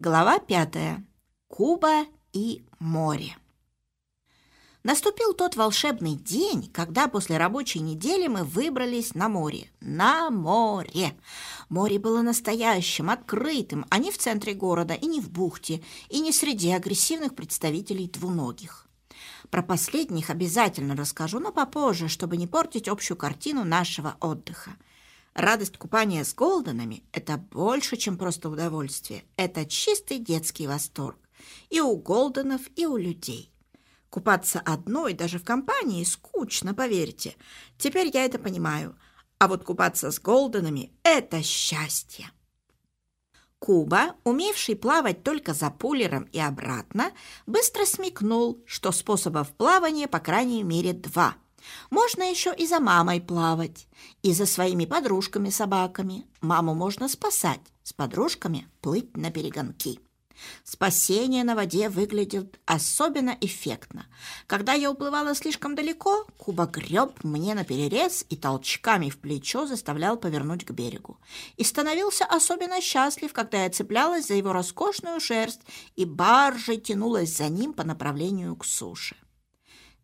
Глава пятая. Куба и море. Наступил тот волшебный день, когда после рабочей недели мы выбрались на море. На море! Море было настоящим, открытым, а не в центре города, и не в бухте, и не среди агрессивных представителей двуногих. Про последних обязательно расскажу, но попозже, чтобы не портить общую картину нашего отдыха. Радость купания с Голденами – это больше, чем просто удовольствие. Это чистый детский восторг. И у Голденов, и у людей. Купаться одной, даже в компании, скучно, поверьте. Теперь я это понимаю. А вот купаться с Голденами – это счастье. Куба, умевший плавать только за пулером и обратно, быстро смекнул, что способов плавания по крайней мере два – можно еще и за мамой плавать, и за своими подружками-собаками. Маму можно спасать, с подружками плыть на перегонки. Спасение на воде выглядит особенно эффектно. Когда я уплывала слишком далеко, Куба греб мне на перерез и толчками в плечо заставлял повернуть к берегу. И становился особенно счастлив, когда я цеплялась за его роскошную шерсть и баржей тянулась за ним по направлению к суше.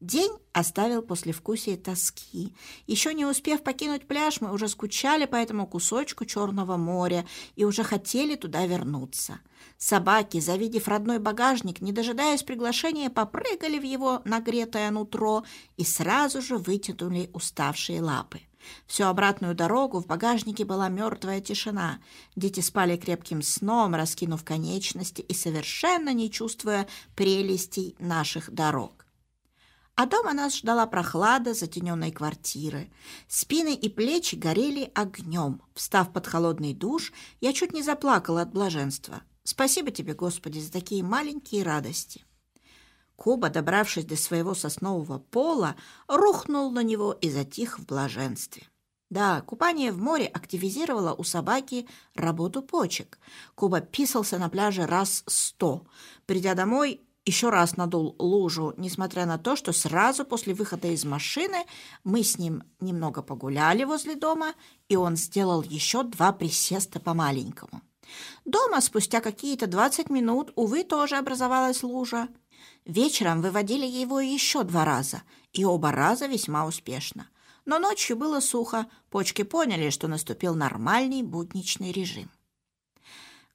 День оставил послевкусие тоски. Еще не успев покинуть пляж, мы уже скучали по этому кусочку Черного моря и уже хотели туда вернуться. Собаки, завидев родной багажник, не дожидаясь приглашения, попрыгали в его нагретое нутро и сразу же вытянули уставшие лапы. Всю обратную дорогу в багажнике была мертвая тишина. Дети спали крепким сном, раскинув конечности и совершенно не чувствуя прелестей наших дорог. А дома нас ждала прохлада затененной квартиры. Спины и плечи горели огнем. Встав под холодный душ, я чуть не заплакала от блаженства. Спасибо тебе, Господи, за такие маленькие радости. Куба, добравшись до своего соснового пола, рухнул на него и затих в блаженстве. Да, купание в море активизировало у собаки работу почек. Куба писался на пляже раз сто. Придя домой, еще раз надул лужу, несмотря на то, что сразу после выхода из машины мы с ним немного погуляли возле дома, и он сделал еще два присеста по-маленькому. Дома спустя какие-то 20 минут, увы, тоже образовалась лужа. Вечером выводили его еще два раза, и оба раза весьма успешно. Но ночью было сухо, почки поняли, что наступил нормальный будничный режим.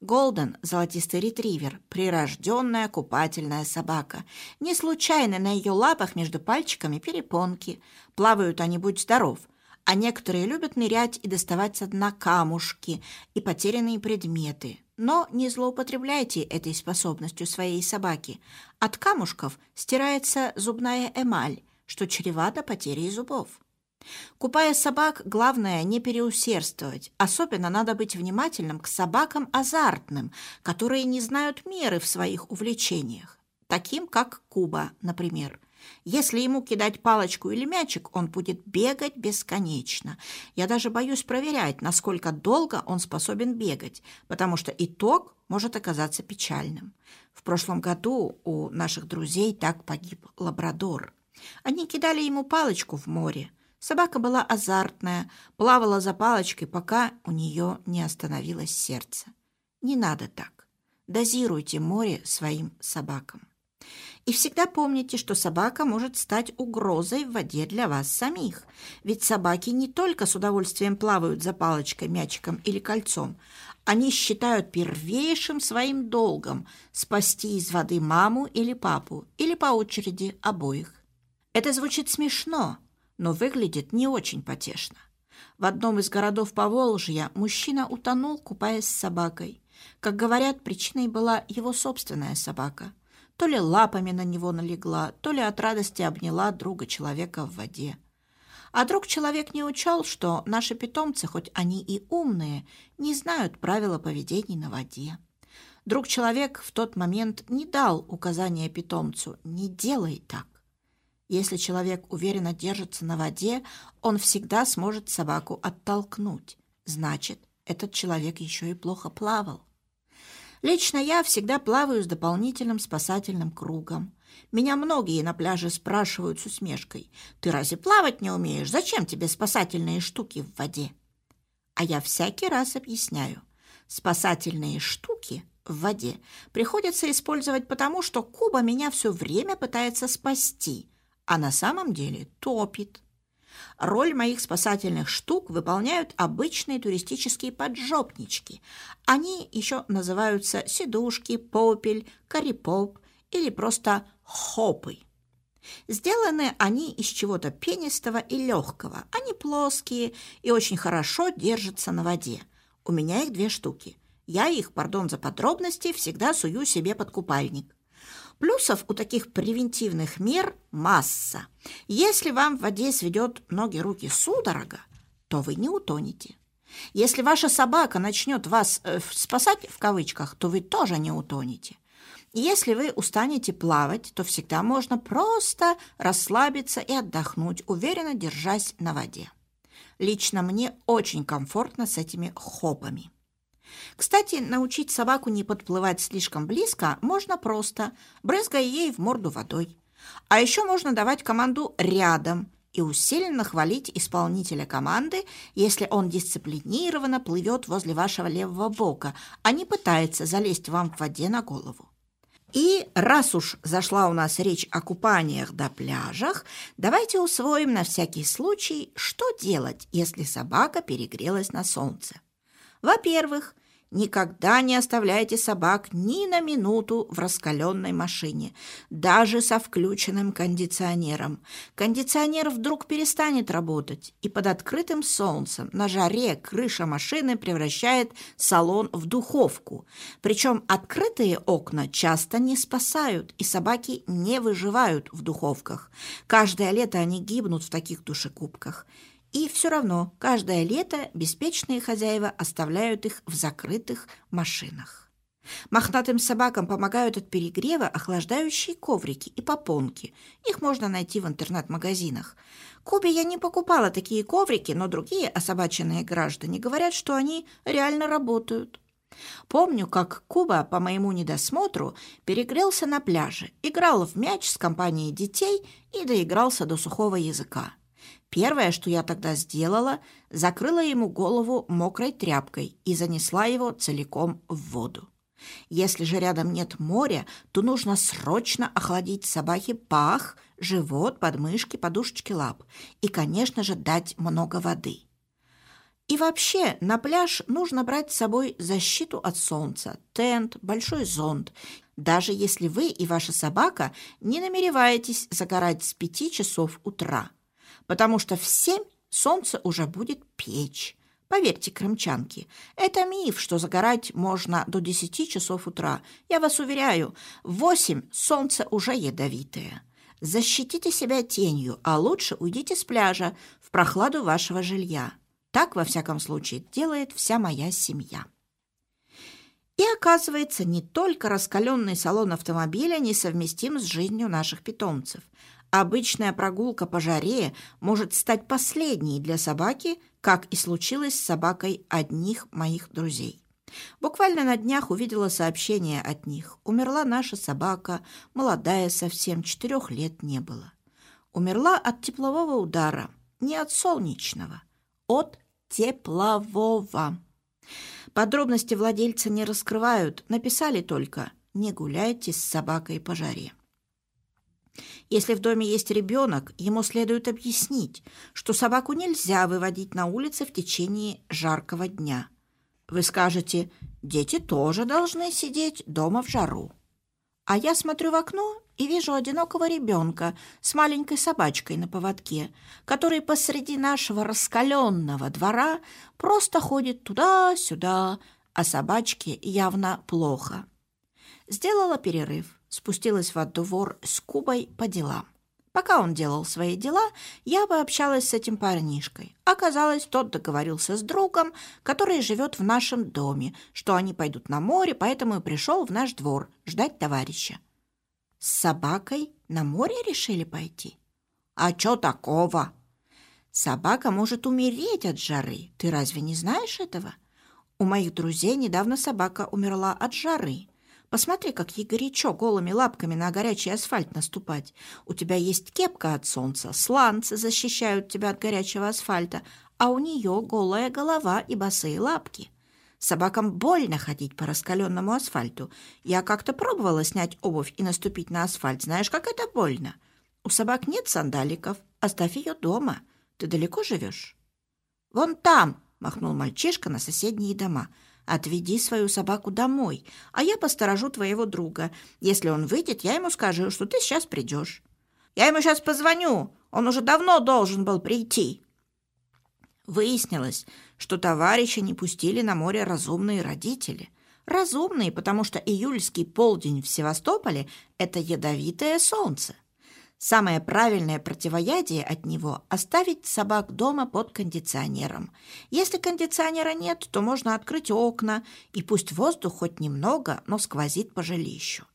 Голден – золотистый ретривер, прирожденная купательная собака. Не случайно на ее лапах между пальчиками перепонки. Плавают они, будь здоров. А некоторые любят нырять и доставать со дна камушки и потерянные предметы. Но не злоупотребляйте этой способностью своей собаки. От камушков стирается зубная эмаль, что чревато потерей зубов. Купая собак, главное не переусердствовать. Особенно надо быть внимательным к собакам азартным, которые не знают меры в своих увлечениях. Таким, как Куба, например. Если ему кидать палочку или мячик, он будет бегать бесконечно. Я даже боюсь проверять, насколько долго он способен бегать, потому что итог может оказаться печальным. В прошлом году у наших друзей так погиб лабрадор. Они кидали ему палочку в море, Собака была азартная, плавала за палочкой, пока у нее не остановилось сердце. Не надо так. Дозируйте море своим собакам. И всегда помните, что собака может стать угрозой в воде для вас самих. Ведь собаки не только с удовольствием плавают за палочкой, мячиком или кольцом. Они считают первейшим своим долгом спасти из воды маму или папу, или по очереди обоих. Это звучит смешно, но выглядит не очень потешно. В одном из городов Поволжья мужчина утонул, купаясь с собакой. Как говорят, причиной была его собственная собака. То ли лапами на него налегла, то ли от радости обняла друга человека в воде. А друг человек не учел, что наши питомцы, хоть они и умные, не знают правила поведения на воде. Друг человек в тот момент не дал указания питомцу «не делай так». Если человек уверенно держится на воде, он всегда сможет собаку оттолкнуть. Значит, этот человек еще и плохо плавал. Лично я всегда плаваю с дополнительным спасательным кругом. Меня многие на пляже спрашивают с усмешкой. «Ты разве плавать не умеешь? Зачем тебе спасательные штуки в воде?» А я всякий раз объясняю. Спасательные штуки в воде приходится использовать потому, что Куба меня все время пытается спасти, а на самом деле топит. Роль моих спасательных штук выполняют обычные туристические поджопнички. Они еще называются сидушки, попель, карипоп или просто хопы. Сделаны они из чего-то пенистого и легкого. Они плоские и очень хорошо держатся на воде. У меня их две штуки. Я их, пардон за подробности, всегда сую себе под купальник. Плюсов у таких превентивных мер масса. Если вам в воде сведет ноги-руки судорога, то вы не утонете. Если ваша собака начнет вас э, спасать в кавычках, то вы тоже не утонете. Если вы устанете плавать, то всегда можно просто расслабиться и отдохнуть, уверенно держась на воде. Лично мне очень комфортно с этими хопами. Кстати, научить собаку не подплывать слишком близко можно просто, брызгая ей в морду водой. А еще можно давать команду «рядом» и усиленно хвалить исполнителя команды, если он дисциплинированно плывет возле вашего левого бока, а не пытается залезть вам в воде на голову. И раз уж зашла у нас речь о купаниях да пляжах, давайте усвоим на всякий случай, что делать, если собака перегрелась на солнце. Во-первых, Никогда не оставляйте собак ни на минуту в раскаленной машине, даже со включенным кондиционером. Кондиционер вдруг перестанет работать, и под открытым солнцем на жаре крыша машины превращает салон в духовку. Причем открытые окна часто не спасают, и собаки не выживают в духовках. Каждое лето они гибнут в таких душекубках. И все равно каждое лето беспечные хозяева оставляют их в закрытых машинах. Мохнатым собакам помогают от перегрева охлаждающие коврики и попонки. Их можно найти в интернет-магазинах. Кубе я не покупала такие коврики, но другие особаченные граждане говорят, что они реально работают. Помню, как Куба по моему недосмотру перегрелся на пляже, играл в мяч с компанией детей и доигрался до сухого языка. Первое, что я тогда сделала, закрыла ему голову мокрой тряпкой и занесла его целиком в воду. Если же рядом нет моря, то нужно срочно охладить собаке пах, живот, подмышки, подушечки лап и, конечно же, дать много воды. И вообще, на пляж нужно брать с собой защиту от солнца, тент, большой зонт, даже если вы и ваша собака не намереваетесь загорать с пяти часов утра потому что в семь солнце уже будет печь. Поверьте, крымчанки, это миф, что загорать можно до десяти часов утра. Я вас уверяю, в восемь солнце уже ядовитое. Защитите себя тенью, а лучше уйдите с пляжа в прохладу вашего жилья. Так, во всяком случае, делает вся моя семья. И оказывается, не только раскаленный салон автомобиля несовместим с жизнью наших питомцев – Обычная прогулка по жаре может стать последней для собаки, как и случилось с собакой одних моих друзей. Буквально на днях увидела сообщение от них. Умерла наша собака, молодая совсем, четырех лет не было. Умерла от теплового удара, не от солнечного, от теплового. Подробности владельца не раскрывают, написали только «Не гуляйте с собакой по жаре». Если в доме есть ребенок, ему следует объяснить, что собаку нельзя выводить на улицы в течение жаркого дня. Вы скажете, дети тоже должны сидеть дома в жару. А я смотрю в окно и вижу одинокого ребенка с маленькой собачкой на поводке, который посреди нашего раскаленного двора просто ходит туда-сюда, а собачке явно плохо. Сделала перерыв спустилась во двор с Кубой по делам. Пока он делал свои дела, я пообщалась с этим парнишкой. Оказалось, тот договорился с другом, который живет в нашем доме, что они пойдут на море, поэтому и пришел в наш двор ждать товарища. С собакой на море решили пойти? А чё такого? Собака может умереть от жары. Ты разве не знаешь этого? У моих друзей недавно собака умерла от жары. Посмотри, как ей горячо голыми лапками на горячий асфальт наступать. У тебя есть кепка от солнца, сланцы защищают тебя от горячего асфальта, а у нее голая голова и босые лапки. Собакам больно ходить по раскаленному асфальту. Я как-то пробовала снять обувь и наступить на асфальт. Знаешь, как это больно? У собак нет сандаликов. Оставь ее дома. Ты далеко живешь? Вон там, махнул мальчишка на соседние дома. Отведи свою собаку домой, а я посторожу твоего друга. Если он выйдет, я ему скажу, что ты сейчас придешь. Я ему сейчас позвоню. Он уже давно должен был прийти. Выяснилось, что товарища не пустили на море разумные родители. Разумные, потому что июльский полдень в Севастополе – это ядовитое солнце. Самое правильное противоядие от него – оставить собак дома под кондиционером. Если кондиционера нет, то можно открыть окна, и пусть воздух хоть немного, но сквозит по жилищу.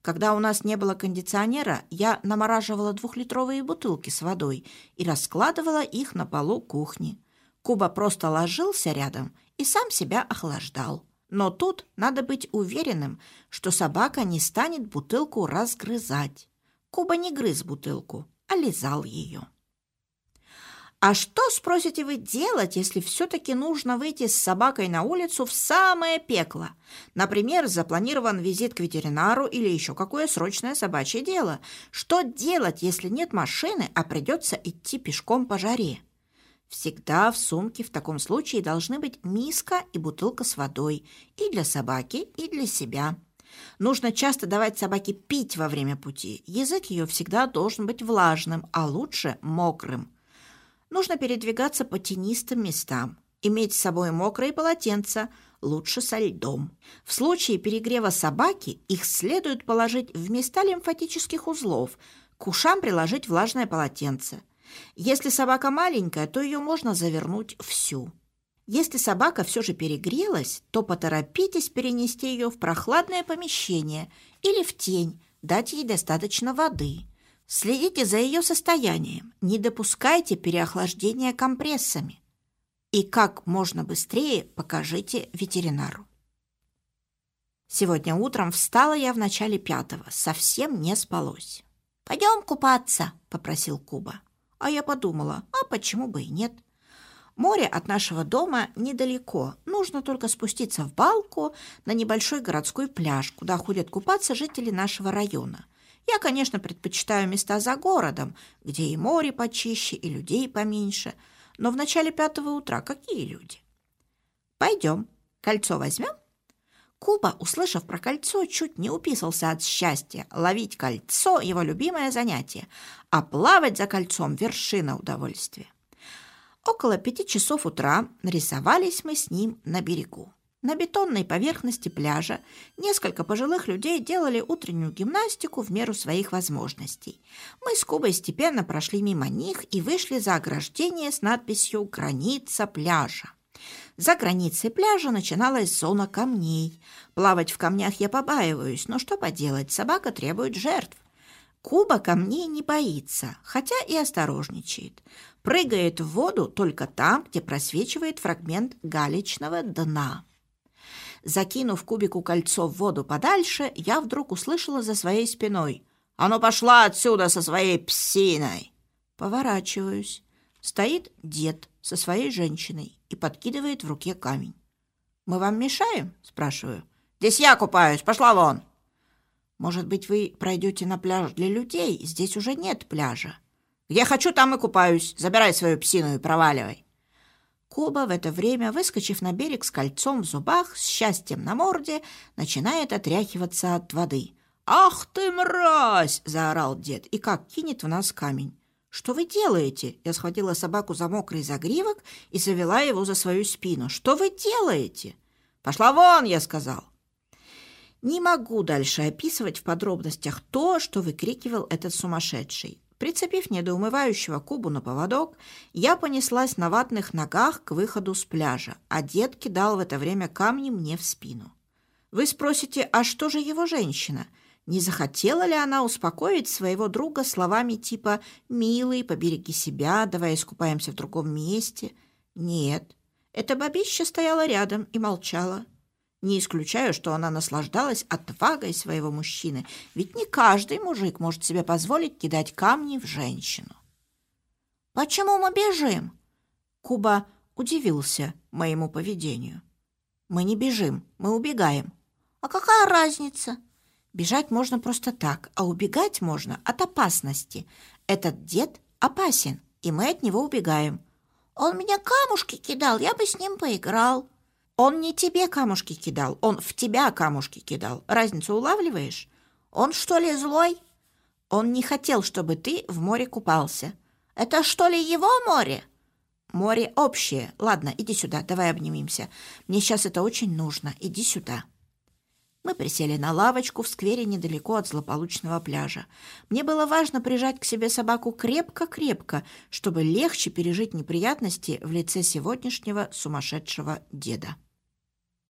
Когда у нас не было кондиционера, я намораживала двухлитровые бутылки с водой и раскладывала их на полу кухни. Куба просто ложился рядом и сам себя охлаждал. Но тут надо быть уверенным, что собака не станет бутылку разгрызать. Куба не грыз бутылку, а лизал ее. А что, спросите вы, делать, если все-таки нужно выйти с собакой на улицу в самое пекло? Например, запланирован визит к ветеринару или еще какое срочное собачье дело. Что делать, если нет машины, а придется идти пешком по жаре? Всегда в сумке в таком случае должны быть миска и бутылка с водой и для собаки, и для себя. Нужно часто давать собаке пить во время пути. Язык ее всегда должен быть влажным, а лучше мокрым. Нужно передвигаться по тенистым местам. Иметь с собой мокрые полотенца, лучше со льдом. В случае перегрева собаки их следует положить в места лимфатических узлов, к ушам приложить влажное полотенце. Если собака маленькая, то ее можно завернуть всю. Если собака все же перегрелась, то поторопитесь перенести ее в прохладное помещение или в тень, дать ей достаточно воды. Следите за ее состоянием, не допускайте переохлаждения компрессами. И как можно быстрее покажите ветеринару. Сегодня утром встала я в начале пятого, совсем не спалось. «Пойдем купаться», — попросил Куба. А я подумала, а почему бы и нет? Море от нашего дома недалеко. Нужно только спуститься в балку на небольшой городской пляж, куда ходят купаться жители нашего района. Я, конечно, предпочитаю места за городом, где и море почище, и людей поменьше. Но в начале пятого утра какие люди? Пойдем. Кольцо возьмем? Куба, услышав про кольцо, чуть не уписался от счастья. Ловить кольцо – его любимое занятие, а плавать за кольцом – вершина удовольствия. Около пяти часов утра нарисовались мы с ним на берегу. На бетонной поверхности пляжа несколько пожилых людей делали утреннюю гимнастику в меру своих возможностей. Мы с Кубой степенно прошли мимо них и вышли за ограждение с надписью «Граница пляжа». За границей пляжа начиналась зона камней. Плавать в камнях я побаиваюсь, но что поделать, собака требует жертв. Куба камней не боится, хотя и осторожничает. Прыгает в воду только там, где просвечивает фрагмент галечного дна. Закинув кубику кольцо в воду подальше, я вдруг услышала за своей спиной. «А ну пошла отсюда со своей псиной!» Поворачиваюсь. Стоит дед со своей женщиной и подкидывает в руке камень. «Мы вам мешаем?» – спрашиваю. «Здесь я купаюсь, пошла вон!» «Может быть, вы пройдете на пляж для людей? Здесь уже нет пляжа». «Где хочу, там и купаюсь. Забирай свою псину и проваливай». Куба в это время, выскочив на берег с кольцом в зубах, с счастьем на морде, начинает отряхиваться от воды. «Ах ты, мразь!» – заорал дед, и как кинет в нас камень. «Что вы делаете?» Я схватила собаку за мокрый загривок и завела его за свою спину. «Что вы делаете?» «Пошла вон!» – я сказал. Не могу дальше описывать в подробностях то, что выкрикивал этот сумасшедший. Прицепив недоумывающего Кубу на поводок, я понеслась на ватных ногах к выходу с пляжа, а дед кидал в это время камни мне в спину. Вы спросите, а что же его женщина – не захотела ли она успокоить своего друга словами типа «Милый, побереги себя, давай искупаемся в другом месте»? Нет. Эта бабища стояла рядом и молчала. Не исключаю, что она наслаждалась отвагой своего мужчины, ведь не каждый мужик может себе позволить кидать камни в женщину. «Почему мы бежим?» Куба удивился моему поведению. Мы не бежим, мы убегаем. А какая разница? Бежать можно просто так, а убегать можно от опасности. Этот дед опасен, и мы от него убегаем. Он меня камушки кидал, я бы с ним поиграл. Он не тебе камушки кидал, он в тебя камушки кидал. Разницу улавливаешь? Он что ли злой? Он не хотел, чтобы ты в море купался. Это что ли его море? Море общее. Ладно, иди сюда, давай обнимемся. Мне сейчас это очень нужно. Иди сюда. Мы присели на лавочку в сквере недалеко от злополучного пляжа. Мне было важно прижать к себе собаку крепко-крепко, чтобы легче пережить неприятности в лице сегодняшнего сумасшедшего деда.